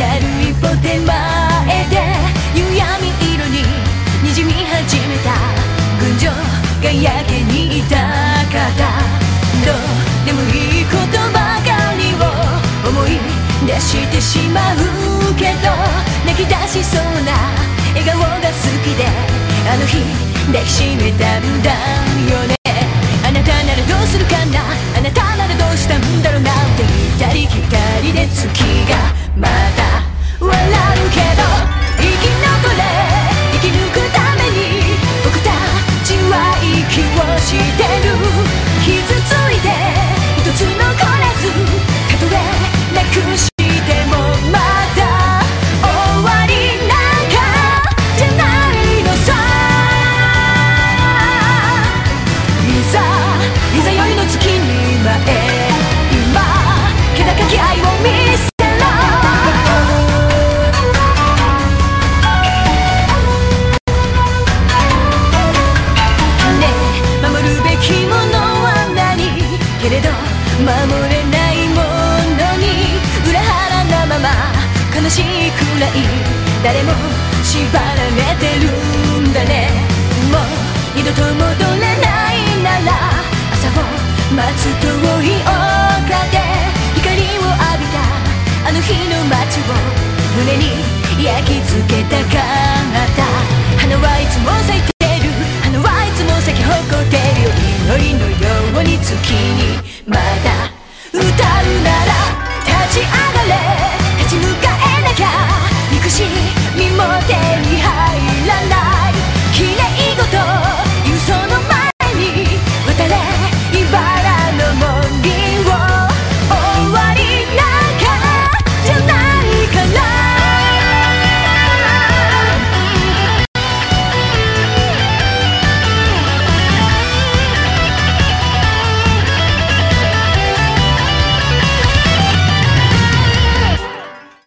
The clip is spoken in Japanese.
なる一歩手前で夕闇色ににじみ始めた群青がやけにいた方どうでもいいことばかりを思い出してしまうけど泣き出しそうな笑顔が好きであの日抱きしめたんだよねあなたならどうするかなあなたならどうしたんだろうなって左左で突き守れないものに裏腹なまま悲しいくらい誰も縛られてるんだね。もう二度と戻れないなら朝を待つ遠い丘で光を浴びたあの日の街を胸に焼き付けたかった花はいつも咲いてる花はいつも咲き誇ってるよ。祈りのように月にまだ